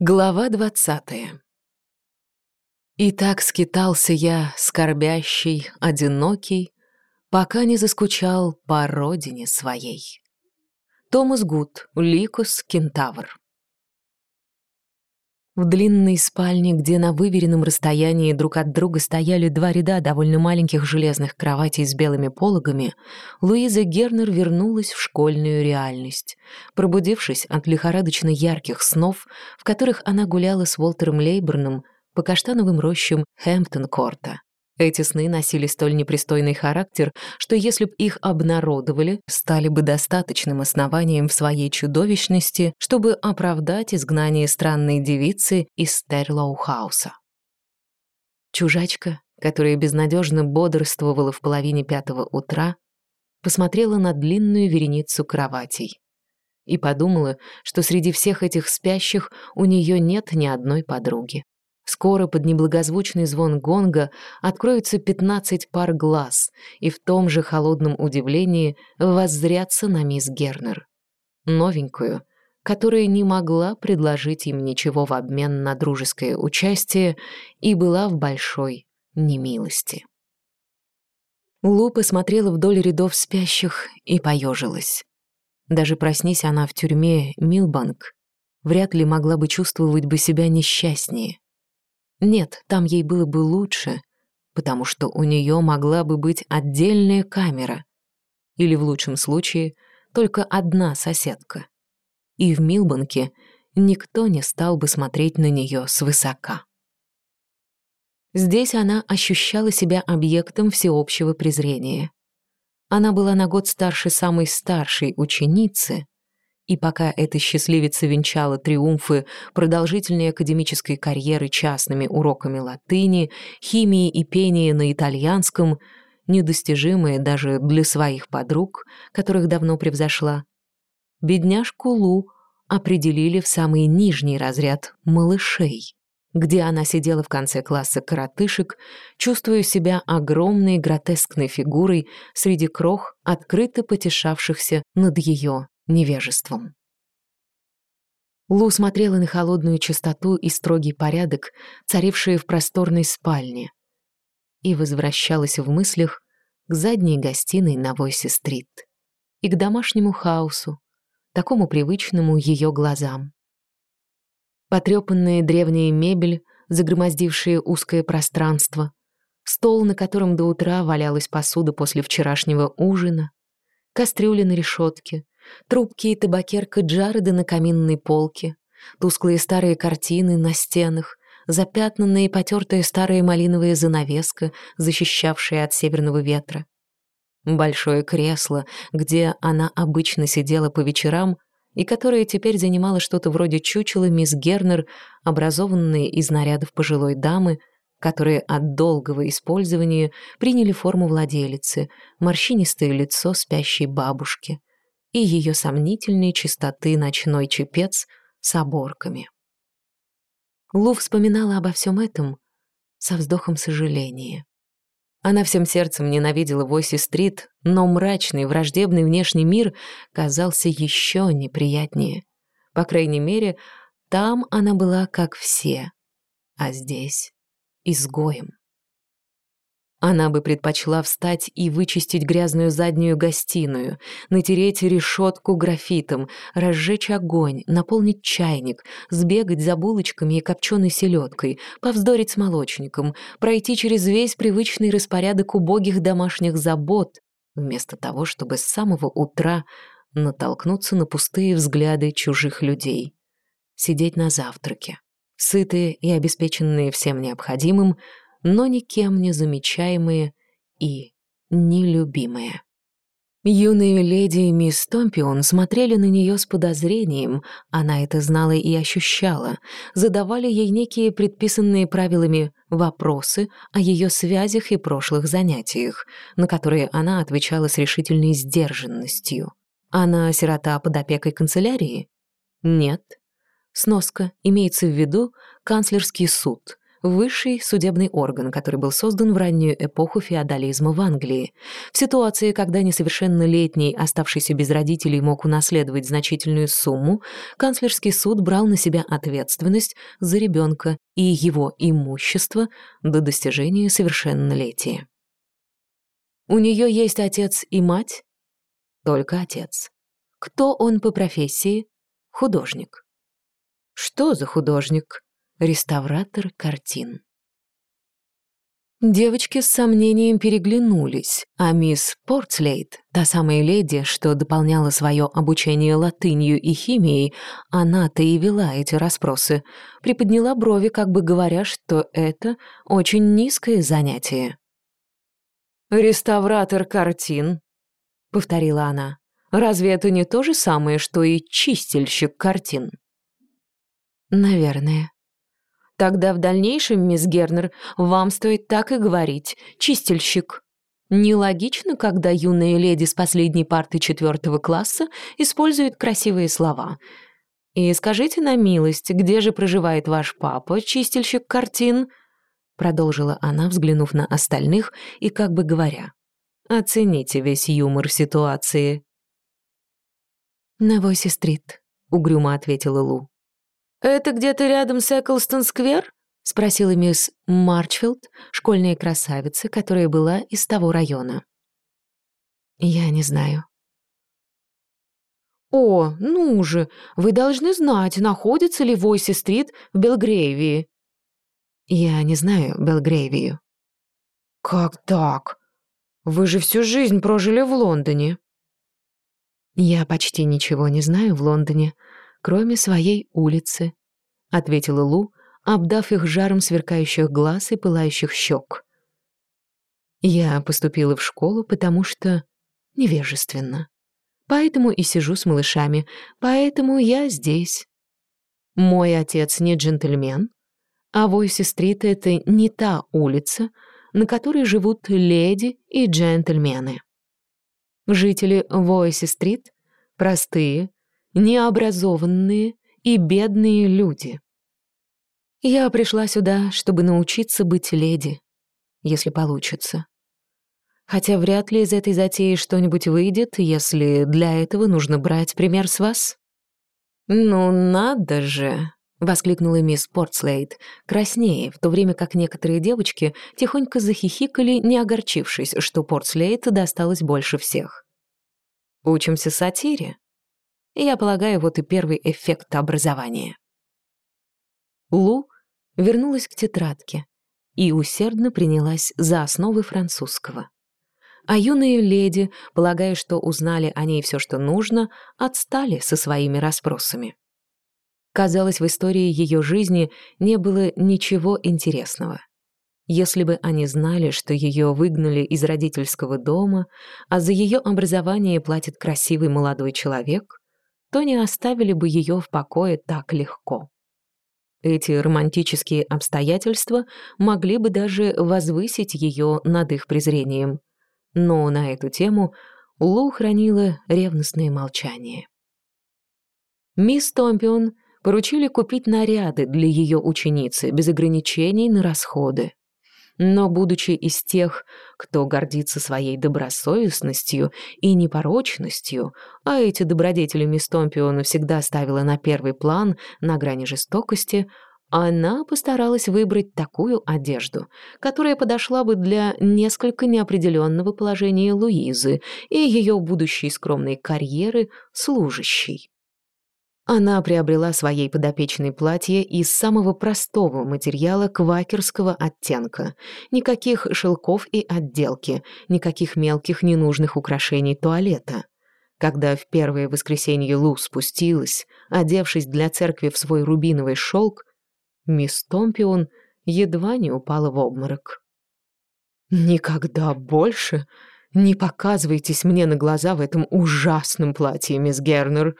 Глава двадцатая. И так скитался я, скорбящий, одинокий, пока не заскучал по родине своей. Томас Гуд, Ликус, Кентавр. В длинной спальне, где на выверенном расстоянии друг от друга стояли два ряда довольно маленьких железных кроватей с белыми пологами, Луиза Гернер вернулась в школьную реальность, пробудившись от лихорадочно ярких снов, в которых она гуляла с Уолтером Лейберном по каштановым рощам Хэмптон-Корта. Эти сны носили столь непристойный характер, что если б их обнародовали, стали бы достаточным основанием в своей чудовищности, чтобы оправдать изгнание странной девицы из Терлоу-хауса. Чужачка, которая безнадежно бодрствовала в половине пятого утра, посмотрела на длинную вереницу кроватей и подумала, что среди всех этих спящих у нее нет ни одной подруги. Скоро под неблагозвучный звон гонга откроются пятнадцать пар глаз, и в том же холодном удивлении воззрятся на мисс Гернер. Новенькую, которая не могла предложить им ничего в обмен на дружеское участие и была в большой немилости. Лу посмотрела вдоль рядов спящих и поежилась. Даже проснись она в тюрьме Милбанк, вряд ли могла бы чувствовать бы себя несчастнее. Нет, там ей было бы лучше, потому что у нее могла бы быть отдельная камера. Или в лучшем случае только одна соседка. И в Милбанке никто не стал бы смотреть на нее свысока. Здесь она ощущала себя объектом всеобщего презрения. Она была на год старше самой старшей ученицы — и пока эта счастливица венчала триумфы продолжительной академической карьеры частными уроками латыни, химии и пения на итальянском, недостижимые даже для своих подруг, которых давно превзошла, бедняжку Лу определили в самый нижний разряд малышей, где она сидела в конце класса коротышек, чувствуя себя огромной гротескной фигурой среди крох, открыто потешавшихся над ее невежеством. Лу смотрела на холодную чистоту и строгий порядок, царившие в просторной спальне, и возвращалась в мыслях к задней гостиной на Войсе-стрит и к домашнему хаосу, такому привычному ее глазам. Потрепанная древняя мебель, загромоздившая узкое пространство, стол, на котором до утра валялась посуда после вчерашнего ужина, кастрюли на решетке, Трубки и табакерка Джареда на каминной полке, тусклые старые картины на стенах, запятнанная и потертая старая малиновая занавеска, защищавшая от северного ветра. Большое кресло, где она обычно сидела по вечерам, и которое теперь занимало что-то вроде чучела мисс Гернер, образованные из нарядов пожилой дамы, которые от долгого использования приняли форму владелицы, морщинистое лицо спящей бабушки и ее сомнительной чистоты ночной чепец с оборками. Лу вспоминала обо всем этом со вздохом сожаления. Она всем сердцем ненавидела Войси-стрит, но мрачный, враждебный внешний мир казался еще неприятнее. По крайней мере, там она была как все, а здесь — изгоем. Она бы предпочла встать и вычистить грязную заднюю гостиную, натереть решетку графитом, разжечь огонь, наполнить чайник, сбегать за булочками и копченой селедкой, повздорить с молочником, пройти через весь привычный распорядок убогих домашних забот, вместо того, чтобы с самого утра натолкнуться на пустые взгляды чужих людей. Сидеть на завтраке. Сытые и обеспеченные всем необходимым — но никем не замечаемые и нелюбимые. Юные леди и мисс Томпион смотрели на нее с подозрением, она это знала и ощущала, задавали ей некие предписанные правилами вопросы о ее связях и прошлых занятиях, на которые она отвечала с решительной сдержанностью. Она сирота под опекой канцелярии? Нет. Сноска имеется в виду канцлерский суд, высший судебный орган, который был создан в раннюю эпоху феодализма в Англии. В ситуации, когда несовершеннолетний, оставшийся без родителей, мог унаследовать значительную сумму, канцлерский суд брал на себя ответственность за ребенка и его имущество до достижения совершеннолетия. У нее есть отец и мать? Только отец. Кто он по профессии? Художник. Что за художник? Реставратор картин. Девочки с сомнением переглянулись, а мисс Портслейт, та самая леди, что дополняла свое обучение латынью и химией, она-то и вела эти расспросы, приподняла брови, как бы говоря, что это очень низкое занятие. «Реставратор картин», — повторила она. «Разве это не то же самое, что и чистильщик картин?» «Наверное», Тогда в дальнейшем, мисс Гернер, вам стоит так и говорить. Чистильщик. Нелогично, когда юная леди с последней парты четвертого класса использует красивые слова. И скажите на милость, где же проживает ваш папа, чистильщик картин? Продолжила она, взглянув на остальных и как бы говоря. Оцените весь юмор ситуации. «На Войси-стрит», — угрюмо ответила Лу. «Это где-то рядом с Эклстон-сквер?» — спросила мисс Марчфилд, школьная красавица, которая была из того района. «Я не знаю». «О, ну же, вы должны знать, находится ли Войси-стрит в Белгрейвии». «Я не знаю Белгрейвию». «Как так? Вы же всю жизнь прожили в Лондоне». «Я почти ничего не знаю в Лондоне», кроме своей улицы», — ответила Лу, обдав их жаром сверкающих глаз и пылающих щек. «Я поступила в школу, потому что невежественно. Поэтому и сижу с малышами, поэтому я здесь. Мой отец не джентльмен, а Войси-стрит — это не та улица, на которой живут леди и джентльмены. Жители Войси-стрит — простые, необразованные и бедные люди. Я пришла сюда, чтобы научиться быть леди, если получится. Хотя вряд ли из этой затеи что-нибудь выйдет, если для этого нужно брать пример с вас. «Ну надо же!» — воскликнула мисс Портслейд, краснее, в то время как некоторые девочки тихонько захихикали, не огорчившись, что Портслейд досталось больше всех. «Учимся сатире?» Я полагаю, вот и первый эффект образования. Лу вернулась к тетрадке и усердно принялась за основы французского. А юные леди, полагая, что узнали о ней все, что нужно, отстали со своими расспросами. Казалось, в истории ее жизни не было ничего интересного. Если бы они знали, что ее выгнали из родительского дома, а за ее образование платит красивый молодой человек, то не оставили бы ее в покое так легко. Эти романтические обстоятельства могли бы даже возвысить ее над их презрением. Но на эту тему Лу хранила ревностное молчание. Мисс Томпион поручили купить наряды для ее ученицы без ограничений на расходы. Но, будучи из тех, кто гордится своей добросовестностью и непорочностью, а эти добродетели мисс Томпиона всегда ставила на первый план на грани жестокости, она постаралась выбрать такую одежду, которая подошла бы для несколько неопределенного положения Луизы и ее будущей скромной карьеры служащей. Она приобрела своей подопечной платье из самого простого материала квакерского оттенка. Никаких шелков и отделки, никаких мелких ненужных украшений туалета. Когда в первое воскресенье Лу спустилась, одевшись для церкви в свой рубиновый шелк, мисс Томпион едва не упала в обморок. «Никогда больше не показывайтесь мне на глаза в этом ужасном платье, мисс Гернер»,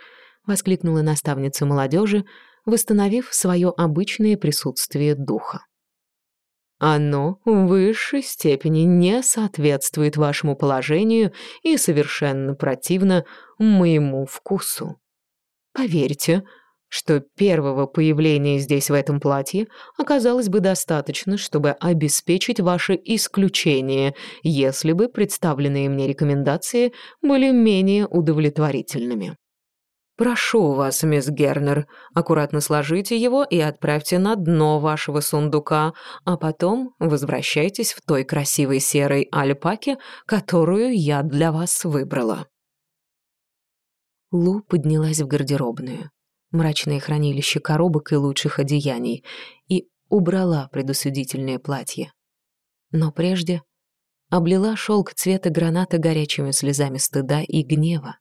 воскликнула наставница молодежи, восстановив свое обычное присутствие духа. Оно в высшей степени не соответствует вашему положению и совершенно противно моему вкусу. Поверьте, что первого появления здесь в этом платье оказалось бы достаточно, чтобы обеспечить ваше исключение, если бы представленные мне рекомендации были менее удовлетворительными. Прошу вас, мисс Гернер, аккуратно сложите его и отправьте на дно вашего сундука, а потом возвращайтесь в той красивой серой альпаке, которую я для вас выбрала. Лу поднялась в гардеробную, мрачное хранилище коробок и лучших одеяний, и убрала предусудительное платье. Но прежде облила шелк цвета граната горячими слезами стыда и гнева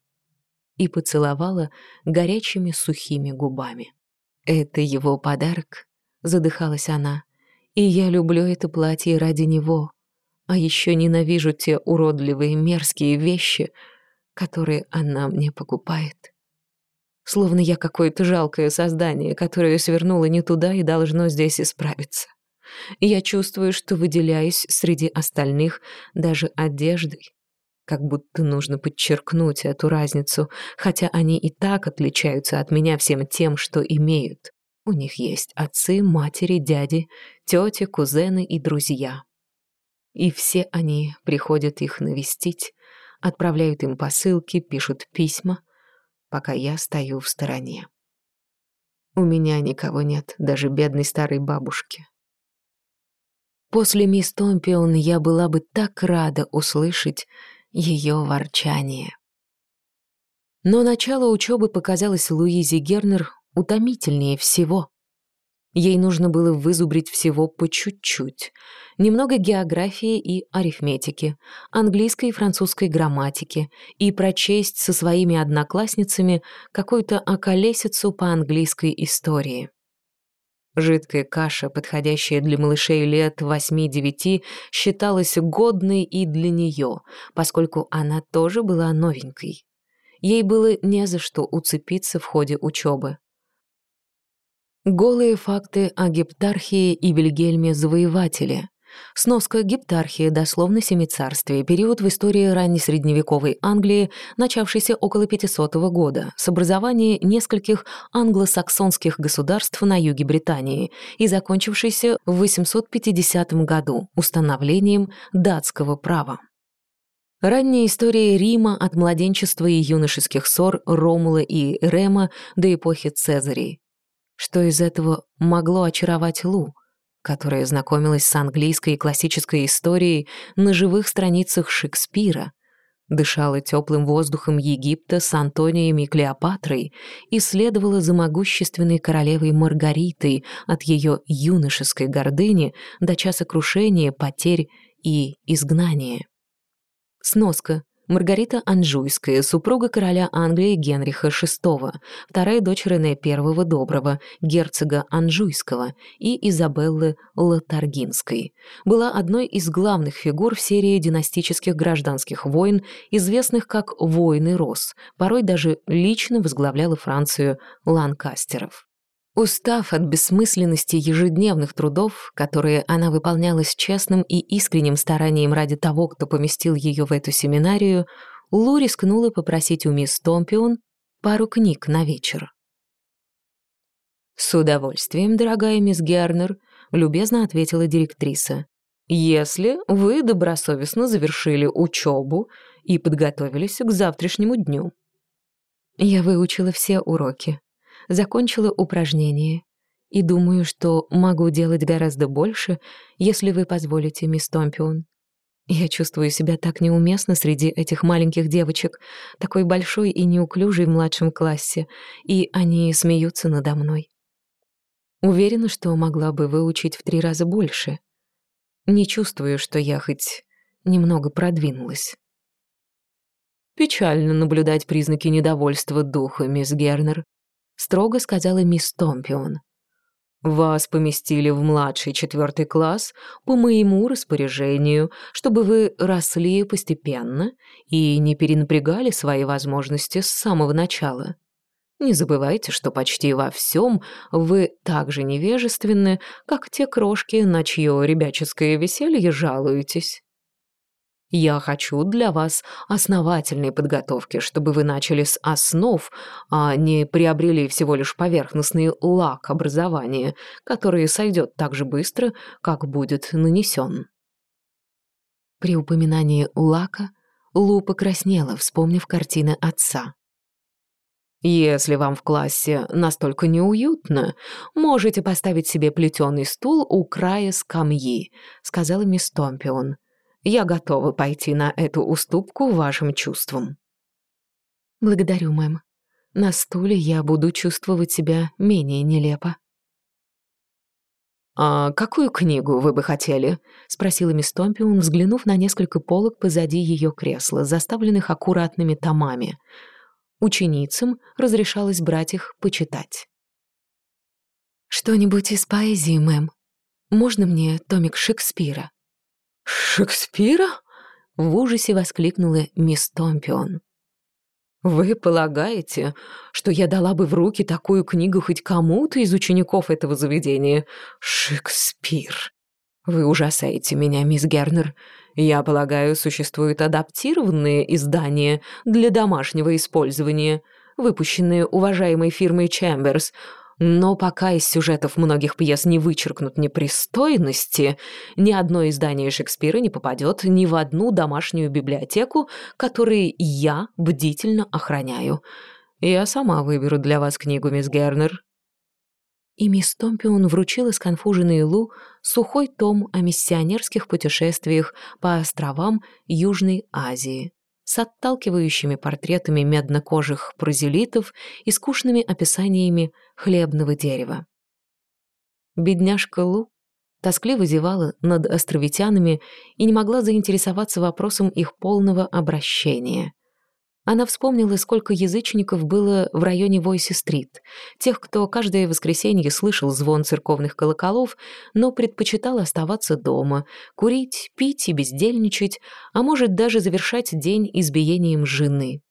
и поцеловала горячими сухими губами. «Это его подарок», — задыхалась она, «и я люблю это платье ради него, а еще ненавижу те уродливые мерзкие вещи, которые она мне покупает. Словно я какое-то жалкое создание, которое свернуло не туда и должно здесь исправиться. Я чувствую, что выделяюсь среди остальных даже одеждой, как будто нужно подчеркнуть эту разницу, хотя они и так отличаются от меня всем тем, что имеют. У них есть отцы, матери, дяди, тети, кузены и друзья. И все они приходят их навестить, отправляют им посылки, пишут письма, пока я стою в стороне. У меня никого нет, даже бедной старой бабушки. После мисс Томпион я была бы так рада услышать, ее ворчание. Но начало учебы показалось Луизе Гернер утомительнее всего. Ей нужно было вызубрить всего по чуть-чуть. Немного географии и арифметики, английской и французской грамматики, и прочесть со своими одноклассницами какую-то околесицу по английской истории. Жидкая каша, подходящая для малышей лет 8-9, считалась годной и для нее, поскольку она тоже была новенькой. Ей было не за что уцепиться в ходе учебы. Голые факты о Гептархии и Вильгельме Завоевателе, Сноска Гептархии, дословно Семицарствие, период в истории раннесредневековой Англии, начавшийся около 500 года, с образования нескольких англосаксонских государств на юге Британии и закончившийся в 850 году установлением датского права. Ранняя история Рима от младенчества и юношеских ссор Ромула и Рема до эпохи Цезарей. Что из этого могло очаровать Лу? Которая знакомилась с английской и классической историей на живых страницах Шекспира, дышала теплым воздухом Египта с Антонием и Клеопатрой, исследовала за могущественной королевой Маргаритой от ее юношеской гордыни до часа крушения, потерь и изгнания. Сноска. Маргарита Анжуйская, супруга короля Англии Генриха VI, вторая дочь Рене I Доброго, герцога Анжуйского и Изабеллы Латаргинской, была одной из главных фигур в серии династических гражданских войн, известных как «Войны Рос», порой даже лично возглавляла Францию Ланкастеров. Устав от бессмысленности ежедневных трудов, которые она выполняла с честным и искренним старанием ради того, кто поместил ее в эту семинарию, Лу рискнула попросить у мисс Томпион пару книг на вечер. «С удовольствием, дорогая мисс Гернер», — любезно ответила директриса. «Если вы добросовестно завершили учебу и подготовились к завтрашнему дню». Я выучила все уроки, закончила упражнение и думаю, что могу делать гораздо больше, если вы позволите, мисс Томпион. Я чувствую себя так неуместно среди этих маленьких девочек, такой большой и неуклюжей в младшем классе, и они смеются надо мной. Уверена, что могла бы выучить в три раза больше. Не чувствую, что я хоть немного продвинулась. Печально наблюдать признаки недовольства духа, мисс Гернер, строго сказала мисс Томпион. «Вас поместили в младший четвертый класс по моему распоряжению, чтобы вы росли постепенно и не перенапрягали свои возможности с самого начала. Не забывайте, что почти во всем вы так же невежественны, как те крошки, на чье ребяческое веселье жалуетесь». Я хочу для вас основательной подготовки, чтобы вы начали с основ, а не приобрели всего лишь поверхностный лак образования, который сойдет так же быстро, как будет нанесен. При упоминании лака Лу покраснела, вспомнив картины отца. «Если вам в классе настолько неуютно, можете поставить себе плетеный стул у края скамьи», — сказала мисс Томпион. Я готова пойти на эту уступку вашим чувствам». «Благодарю, мэм. На стуле я буду чувствовать себя менее нелепо». «А какую книгу вы бы хотели?» — спросила мисс Томпион, взглянув на несколько полок позади ее кресла, заставленных аккуратными томами. Ученицам разрешалось брать их почитать. «Что-нибудь из поэзии, мэм. Можно мне томик Шекспира?» «Шекспира?» — в ужасе воскликнула мисс Томпион. «Вы полагаете, что я дала бы в руки такую книгу хоть кому-то из учеников этого заведения? Шекспир! Вы ужасаете меня, мисс Гернер. Я полагаю, существуют адаптированные издания для домашнего использования, выпущенные уважаемой фирмой Чемберс, но пока из сюжетов многих пьес не вычеркнут непристойности, ни одно издание Шекспира не попадет ни в одну домашнюю библиотеку, которые я бдительно охраняю. Я сама выберу для вас книгу, мисс Гернер». И мисс Томпион вручила сконфуженной Лу сухой том о миссионерских путешествиях по островам Южной Азии с отталкивающими портретами меднокожих прозелитов и скучными описаниями хлебного дерева. Бедняжка Лу тоскливо зевала над островитянами и не могла заинтересоваться вопросом их полного обращения. Она вспомнила, сколько язычников было в районе Войси-стрит, тех, кто каждое воскресенье слышал звон церковных колоколов, но предпочитал оставаться дома, курить, пить и бездельничать, а может даже завершать день избиением жены.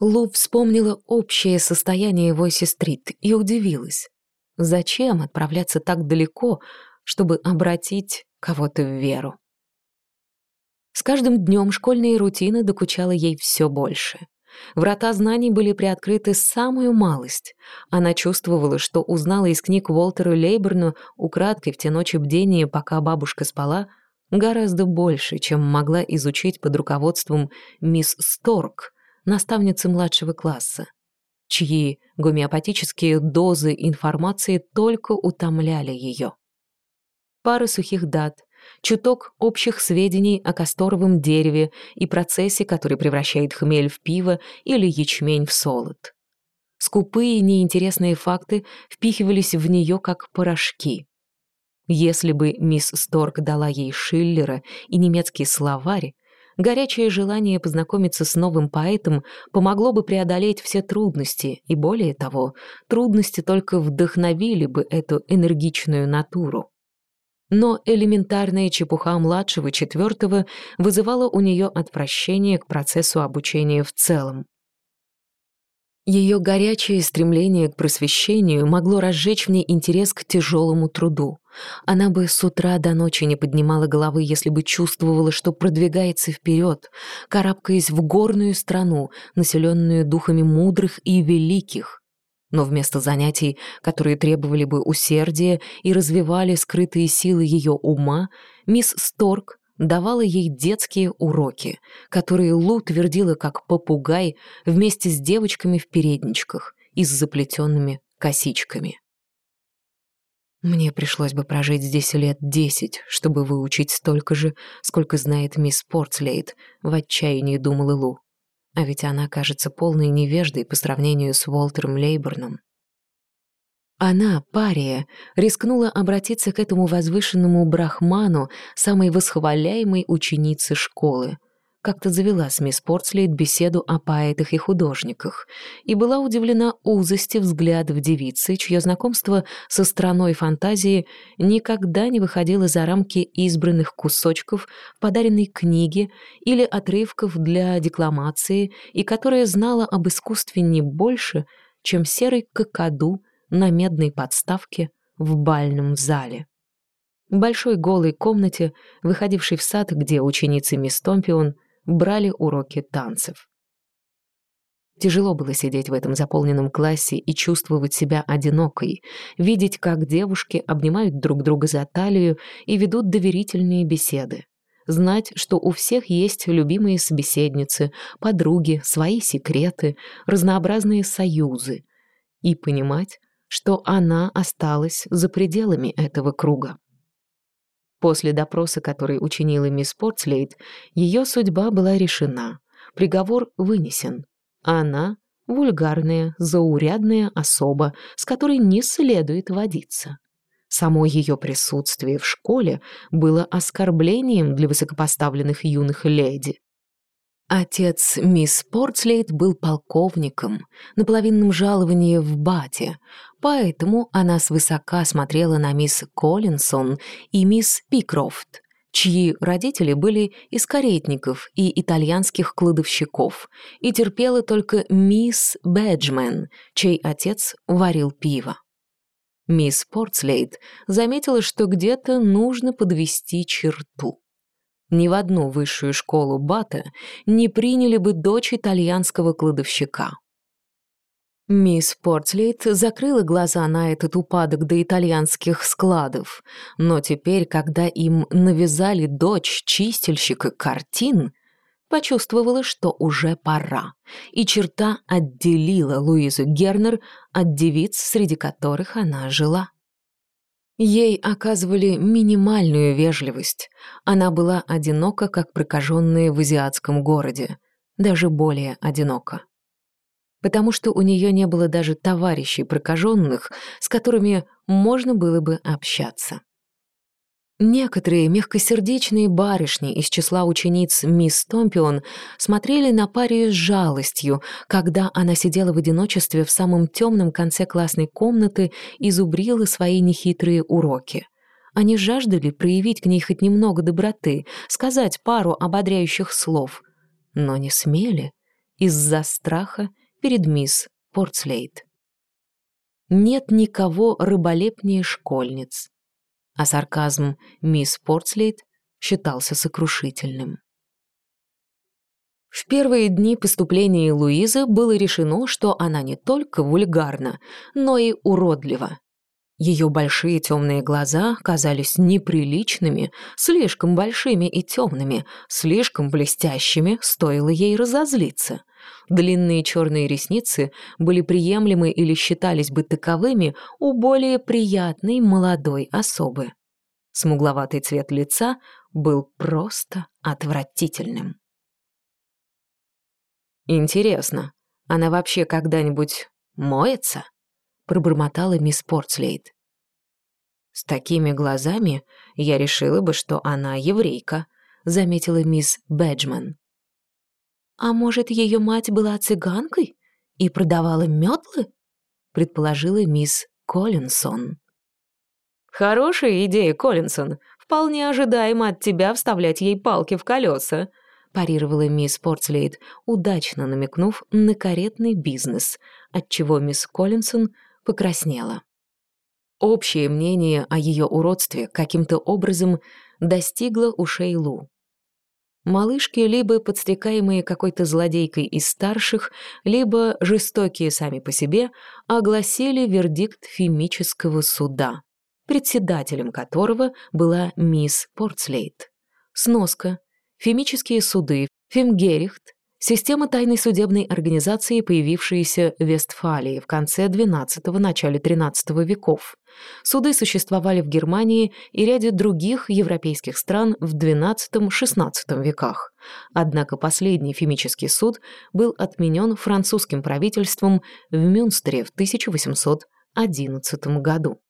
Лу вспомнила общее состояние Войси-стрит и удивилась. Зачем отправляться так далеко, чтобы обратить кого-то в веру? С каждым днем школьная рутина докучала ей все больше. Врата знаний были приоткрыты самую малость. Она чувствовала, что узнала из книг Уолтера Лейберна украдкой в те ночи бдения, пока бабушка спала, гораздо больше, чем могла изучить под руководством мисс Сторк, наставницы младшего класса, чьи гомеопатические дозы информации только утомляли ее. Пара сухих дат, чуток общих сведений о касторовом дереве и процессе, который превращает хмель в пиво или ячмень в солод. Скупые неинтересные факты впихивались в нее как порошки. Если бы мисс Сторк дала ей Шиллера и немецкий словарь, горячее желание познакомиться с новым поэтом помогло бы преодолеть все трудности, и более того, трудности только вдохновили бы эту энергичную натуру. Но элементарная чепуха младшего четвертого вызывала у нее отвращение к процессу обучения в целом. Ее горячее стремление к просвещению могло разжечь в ней интерес к тяжелому труду. Она бы с утра до ночи не поднимала головы, если бы чувствовала, что продвигается вперед, карабкаясь в горную страну, населенную духами мудрых и великих, но вместо занятий, которые требовали бы усердия и развивали скрытые силы ее ума, мисс Сторк давала ей детские уроки, которые Лу твердила как попугай вместе с девочками в передничках и с заплетенными косичками. Мне пришлось бы прожить здесь лет десять, чтобы выучить столько же, сколько знает мисс Портслейд, в отчаянии думала Лу. А ведь она кажется полной невеждой по сравнению с Уолтером Лейборном. Она, пария, рискнула обратиться к этому возвышенному брахману, самой восхваляемой ученице школы. Как-то завела с мисс Портслейд беседу о поэтах и художниках и была удивлена узости взглядов девицы, чье знакомство со страной фантазии никогда не выходило за рамки избранных кусочков подаренной книги или отрывков для декламации и которая знала об искусстве не больше, чем серый какаду на медной подставке в бальном зале. В большой голой комнате, выходившей в сад, где ученицы мисс Томпион брали уроки танцев. Тяжело было сидеть в этом заполненном классе и чувствовать себя одинокой, видеть, как девушки обнимают друг друга за талию и ведут доверительные беседы. Знать, что у всех есть любимые собеседницы, подруги, свои секреты, разнообразные союзы. И понимать, что она осталась за пределами этого круга. После допроса, который учинила мисс Портслейд, ее судьба была решена, приговор вынесен — она — вульгарная, заурядная особа, с которой не следует водиться. Само ее присутствие в школе было оскорблением для высокопоставленных юных леди. Отец мисс Портслейд был полковником на половинном жаловании в Бате, поэтому она свысока смотрела на мисс Коллинсон и мисс Пикрофт, чьи родители были из каретников и итальянских кладовщиков, и терпела только мисс Бэджмен, чей отец варил пиво. Мисс Портслейд заметила, что где-то нужно подвести черту. Ни в одну высшую школу Бата не приняли бы дочь итальянского кладовщика. Мисс Портслейт закрыла глаза на этот упадок до итальянских складов, но теперь, когда им навязали дочь чистильщика картин, почувствовала, что уже пора, и черта отделила Луизу Гернер от девиц, среди которых она жила. Ей оказывали минимальную вежливость. Она была одинока, как прокаженная в азиатском городе, даже более одинока потому что у нее не было даже товарищей прокаженных, с которыми можно было бы общаться. Некоторые мягкосердечные барышни из числа учениц мисс Томпион смотрели на Парию с жалостью, когда она сидела в одиночестве в самом темном конце классной комнаты и зубрила свои нехитрые уроки. Они жаждали проявить к ней хоть немного доброты, сказать пару ободряющих слов, но не смели из-за страха перед мисс Портслейд. Нет никого рыболепнее школьниц, а сарказм мисс Портслейд считался сокрушительным. В первые дни поступления Луизы было решено, что она не только вульгарна, но и уродлива. Ее большие темные глаза казались неприличными, слишком большими и темными, слишком блестящими, стоило ей разозлиться. Длинные черные ресницы были приемлемы или считались бы таковыми у более приятной молодой особы. Смугловатый цвет лица был просто отвратительным. «Интересно, она вообще когда-нибудь моется?» — пробормотала мисс Портслейд. «С такими глазами я решила бы, что она еврейка», — заметила мисс Бэджман. «А может, ее мать была цыганкой и продавала метлы?» — предположила мисс Коллинсон. «Хорошая идея, Коллинсон. Вполне ожидаемо от тебя вставлять ей палки в колеса», — парировала мисс Портслейд, удачно намекнув на каретный бизнес, отчего мисс Коллинсон покраснела. Общее мнение о ее уродстве каким-то образом достигло ушей Лу. Малышки, либо подстрекаемые какой-то злодейкой из старших, либо жестокие сами по себе, огласили вердикт фемического суда, председателем которого была мисс Портслейт. Сноска. Фемические суды, Фемгерихт, Система тайной судебной организации, появившаяся в Вестфалии в конце XII – начале XIII веков. Суды существовали в Германии и ряде других европейских стран в XII-XVI веках. Однако последний фемический суд был отменен французским правительством в Мюнстере в 1811 году.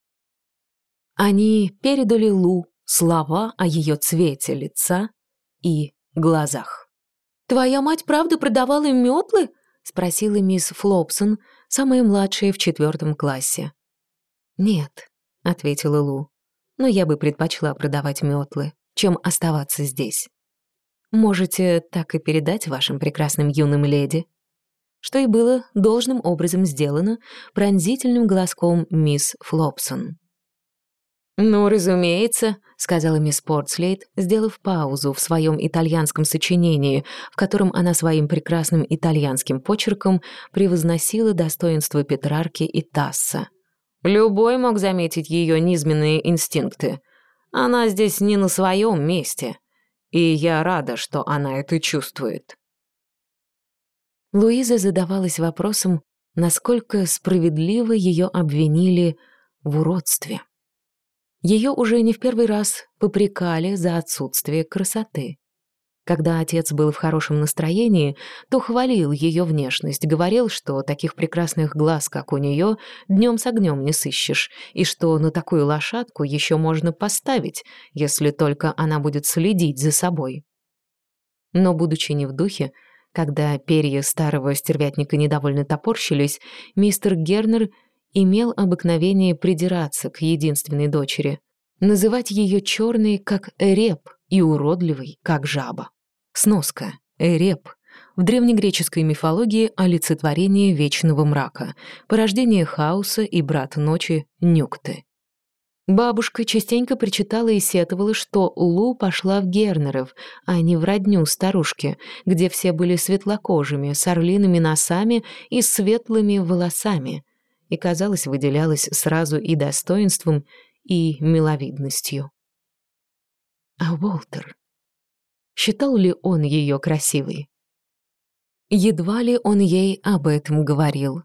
Они передали Лу слова о ее цвете лица и глазах. «Твоя мать правда продавала метлы?» — спросила мисс Флопсон, самая младшая в четвертом классе. «Нет», — ответила Лу, — «но я бы предпочла продавать метлы, чем оставаться здесь. Можете так и передать вашим прекрасным юным леди?» Что и было должным образом сделано пронзительным голоском мисс Флопсон. «Ну, разумеется», — сказала мисс Портслейд, сделав паузу в своем итальянском сочинении, в котором она своим прекрасным итальянским почерком превозносила достоинство Петрарки и Тасса. Любой мог заметить ее низменные инстинкты. Она здесь не на своем месте, и я рада, что она это чувствует. Луиза задавалась вопросом, насколько справедливо ее обвинили в уродстве. Ее уже не в первый раз попрекали за отсутствие красоты. Когда отец был в хорошем настроении, то хвалил ее внешность, говорил, что таких прекрасных глаз, как у нее, днем с огнем не сыщешь, и что на такую лошадку еще можно поставить, если только она будет следить за собой. Но, будучи не в духе, когда перья старого стервятника недовольно топорщились, мистер Гернер имел обыкновение придираться к единственной дочери, называть ее черной, как реп, и уродливой, как жаба. Сноска. Реп. В древнегреческой мифологии олицетворение вечного мрака, порождение хаоса и брат ночи Нюкты. Бабушка частенько причитала и сетовала, что Лу пошла в Гернеров, а не в родню старушки, где все были светлокожими, с орлиными носами и светлыми волосами, и, казалось, выделялась сразу и достоинством, и миловидностью. А Уолтер? Считал ли он ее красивой? Едва ли он ей об этом говорил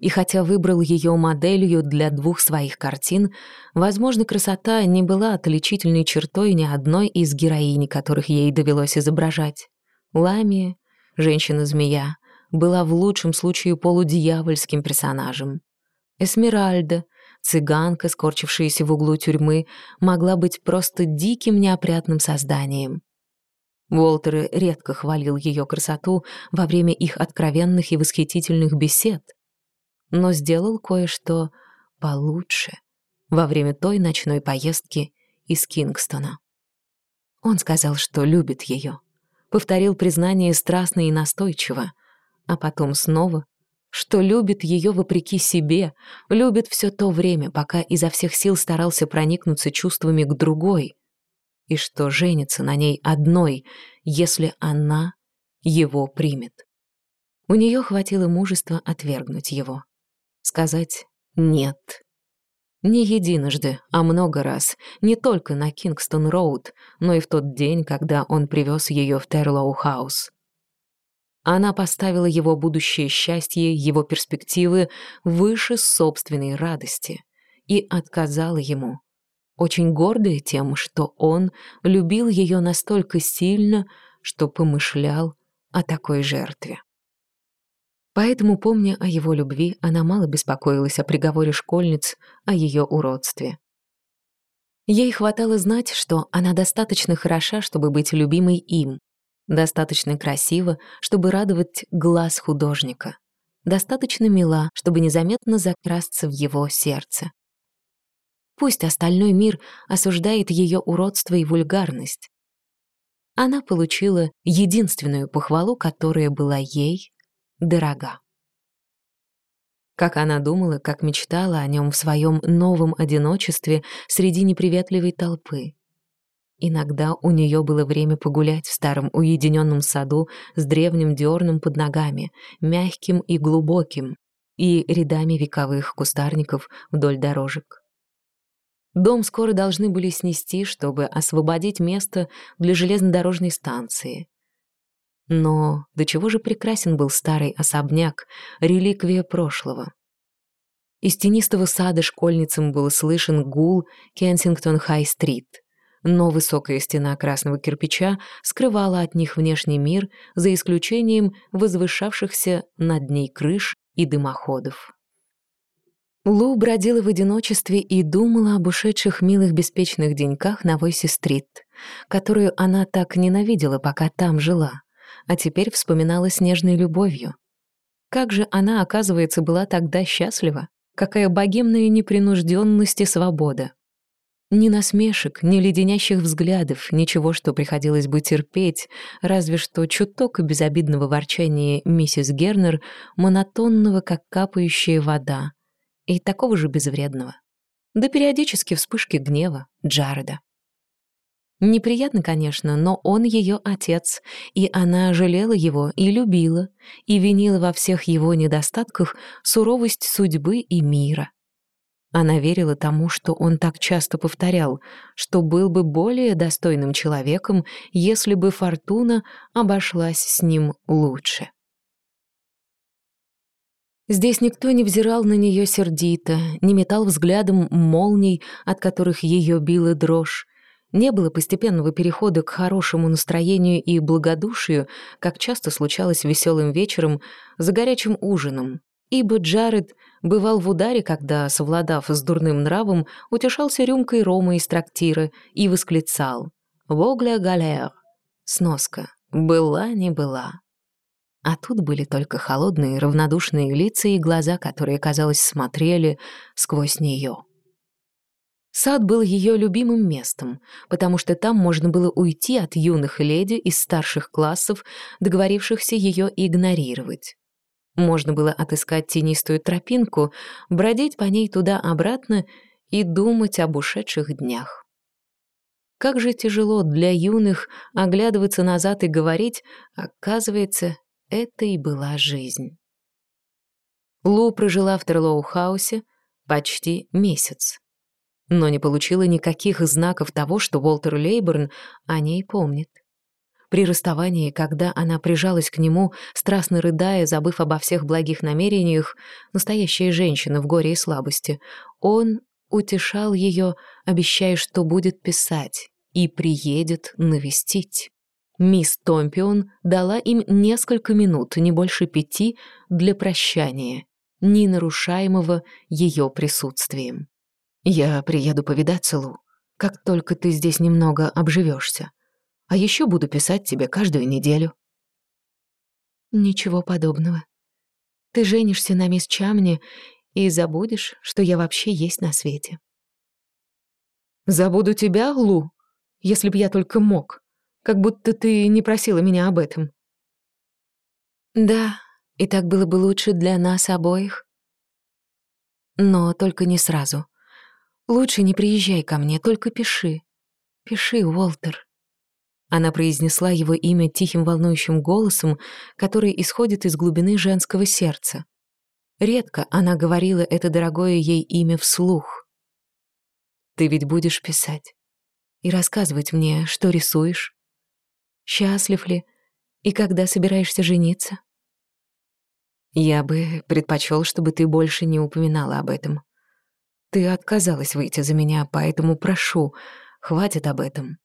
и хотя выбрал ее моделью для двух своих картин, возможно, красота не была отличительной чертой ни одной из героинь, которых ей довелось изображать. Ламия, женщина-змея, была в лучшем случае полудьявольским персонажем. Эсмеральда, цыганка, скорчившаяся в углу тюрьмы, могла быть просто диким неопрятным созданием. Уолтер редко хвалил ее красоту во время их откровенных и восхитительных бесед — но сделал кое-что получше во время той ночной поездки из Кингстона. Он сказал, что любит ее, повторил признание страстно и настойчиво, а потом снова, что любит ее вопреки себе, любит все то время, пока изо всех сил старался проникнуться чувствами к другой, и что женится на ней одной, если она его примет. У нее хватило мужества отвергнуть его сказать «нет». Не единожды, а много раз, не только на Кингстон-Роуд, но и в тот день, когда он привез ее в Терлоу-хаус. Она поставила его будущее счастье, его перспективы выше собственной радости и отказала ему, очень гордая тем, что он любил ее настолько сильно, что помышлял о такой жертве. Поэтому, помня о его любви, она мало беспокоилась о приговоре школьниц, о ее уродстве. Ей хватало знать, что она достаточно хороша, чтобы быть любимой им, достаточно красива, чтобы радовать глаз художника, достаточно мила, чтобы незаметно закрасться в его сердце. Пусть остальной мир осуждает ее уродство и вульгарность. Она получила единственную похвалу, которая была ей дорога. Как она думала, как мечтала о нем в своем новом одиночестве среди неприветливой толпы. Иногда у нее было время погулять в старом уединенном саду с древним дерном под ногами, мягким и глубоким, и рядами вековых кустарников вдоль дорожек. Дом скоро должны были снести, чтобы освободить место для железнодорожной станции, но до чего же прекрасен был старый особняк, реликвия прошлого. Из тенистого сада школьницам был слышен гул Кенсингтон-Хай-стрит, но высокая стена красного кирпича скрывала от них внешний мир, за исключением возвышавшихся над ней крыш и дымоходов. Лу бродила в одиночестве и думала об ушедших милых беспечных деньках на Войси-стрит, которую она так ненавидела, пока там жила а теперь вспоминала с нежной любовью. Как же она, оказывается, была тогда счастлива, какая богемная непринужденность и свобода. Ни насмешек, ни леденящих взглядов, ничего, что приходилось бы терпеть, разве что чуток безобидного ворчания миссис Гернер, монотонного, как капающая вода, и такого же безвредного. да периодически вспышки гнева Джареда. Неприятно, конечно, но он ее отец, и она жалела его и любила, и винила во всех его недостатках суровость судьбы и мира. Она верила тому, что он так часто повторял, что был бы более достойным человеком, если бы фортуна обошлась с ним лучше. Здесь никто не взирал на нее сердито, не метал взглядом молний, от которых ее била дрожь, не было постепенного перехода к хорошему настроению и благодушию, как часто случалось веселым вечером за горячим ужином, ибо Джаред бывал в ударе, когда, совладав с дурным нравом, утешался рюмкой рома из трактира и восклицал «Вогля галер!» Сноска «Была не была». А тут были только холодные, равнодушные лица и глаза, которые, казалось, смотрели сквозь нее. Сад был ее любимым местом, потому что там можно было уйти от юных леди из старших классов, договорившихся ее игнорировать. Можно было отыскать тенистую тропинку, бродить по ней туда-обратно и думать об ушедших днях. Как же тяжело для юных оглядываться назад и говорить, оказывается, это и была жизнь. Лу прожила в Терлоу-хаусе почти месяц но не получила никаких знаков того, что Уолтер Лейберн о ней помнит. При расставании, когда она прижалась к нему, страстно рыдая, забыв обо всех благих намерениях, настоящая женщина в горе и слабости, он утешал ее, обещая, что будет писать и приедет навестить. Мисс Томпион дала им несколько минут, не больше пяти, для прощания, не нарушаемого ее присутствием. Я приеду повидаться, Лу, как только ты здесь немного обживешься. А еще буду писать тебе каждую неделю. Ничего подобного. Ты женишься на мисс Чамни и забудешь, что я вообще есть на свете. Забуду тебя, Лу, если б я только мог. Как будто ты не просила меня об этом. Да, и так было бы лучше для нас обоих. Но только не сразу. Лучше не приезжай ко мне, только пиши. Пиши, Уолтер». Она произнесла его имя тихим волнующим голосом, который исходит из глубины женского сердца. Редко она говорила это дорогое ей имя вслух. «Ты ведь будешь писать и рассказывать мне, что рисуешь? Счастлив ли и когда собираешься жениться?» «Я бы предпочел, чтобы ты больше не упоминала об этом», ты отказалась выйти за меня, поэтому прошу, хватит об этом.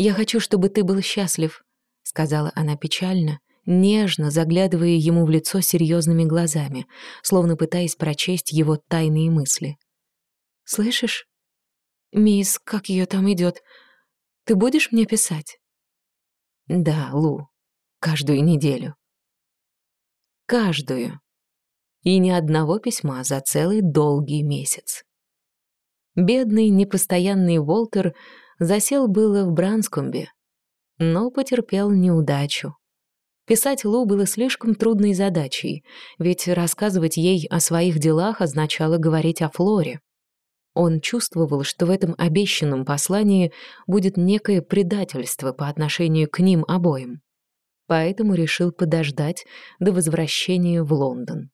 Я хочу, чтобы ты был счастлив, сказала она печально, нежно заглядывая ему в лицо серьезными глазами, словно пытаясь прочесть его тайные мысли. Слышишь? Мисс, как ее там идет? Ты будешь мне писать? Да, Лу, каждую неделю. Каждую и ни одного письма за целый долгий месяц. Бедный, непостоянный Волтер засел было в Бранскомбе, но потерпел неудачу. Писать Лу было слишком трудной задачей, ведь рассказывать ей о своих делах означало говорить о Флоре. Он чувствовал, что в этом обещанном послании будет некое предательство по отношению к ним обоим. Поэтому решил подождать до возвращения в Лондон.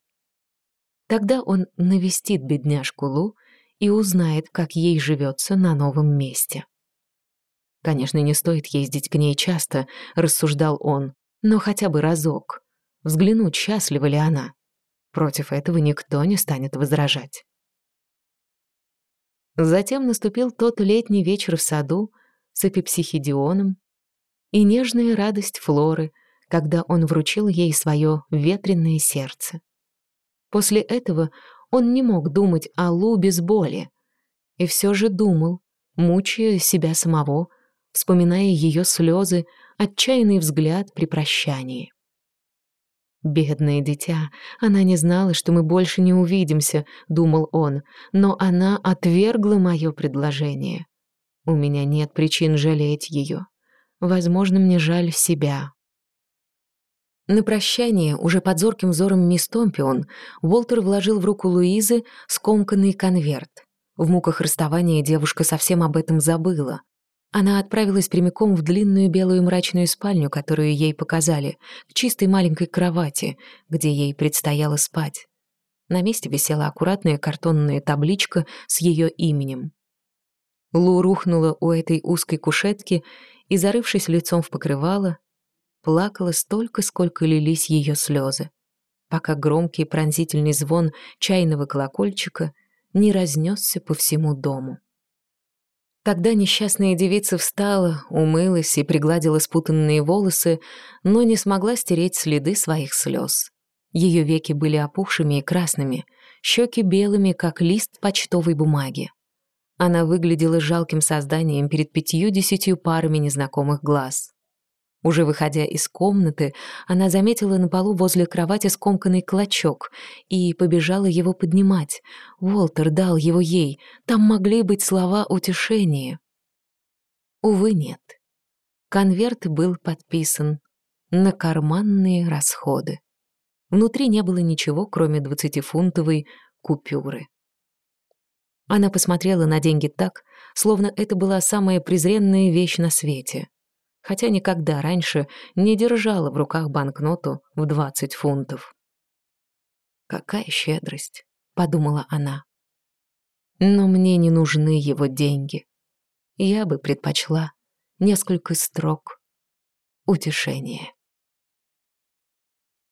Тогда он навестит бедняжку Лу и узнает, как ей живется на новом месте. Конечно, не стоит ездить к ней часто, рассуждал он, но хотя бы разок. Взглянуть, счастлива ли она. Против этого никто не станет возражать. Затем наступил тот летний вечер в саду с эпипсихидионом и нежная радость Флоры, когда он вручил ей свое ветреное сердце. После этого он не мог думать о Лу без боли. И все же думал, мучая себя самого, вспоминая ее слезы, отчаянный взгляд при прощании. «Бедное дитя, она не знала, что мы больше не увидимся», — думал он, «но она отвергла мое предложение. У меня нет причин жалеть ее. Возможно, мне жаль себя, на прощание, уже под зорким взором мисс Томпион, Уолтер вложил в руку Луизы скомканный конверт. В муках расставания девушка совсем об этом забыла. Она отправилась прямиком в длинную белую мрачную спальню, которую ей показали, к чистой маленькой кровати, где ей предстояло спать. На месте висела аккуратная картонная табличка с ее именем. Лу рухнула у этой узкой кушетки и, зарывшись лицом в покрывало, плакала столько, сколько лились ее слезы, пока громкий пронзительный звон чайного колокольчика не разнесся по всему дому. Тогда несчастная девица встала, умылась и пригладила спутанные волосы, но не смогла стереть следы своих слез. Ее веки были опухшими и красными, щеки белыми, как лист почтовой бумаги. Она выглядела жалким созданием перед пятью-десятью парами незнакомых глаз. Уже выходя из комнаты, она заметила на полу возле кровати скомканный клочок и побежала его поднимать. Уолтер дал его ей. Там могли быть слова утешения. Увы, нет. Конверт был подписан на карманные расходы. Внутри не было ничего, кроме двадцатифунтовой купюры. Она посмотрела на деньги так, словно это была самая презренная вещь на свете хотя никогда раньше не держала в руках банкноту в 20 фунтов. «Какая щедрость!» — подумала она. «Но мне не нужны его деньги. Я бы предпочла несколько строк утешения».